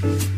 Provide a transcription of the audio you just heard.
Bye.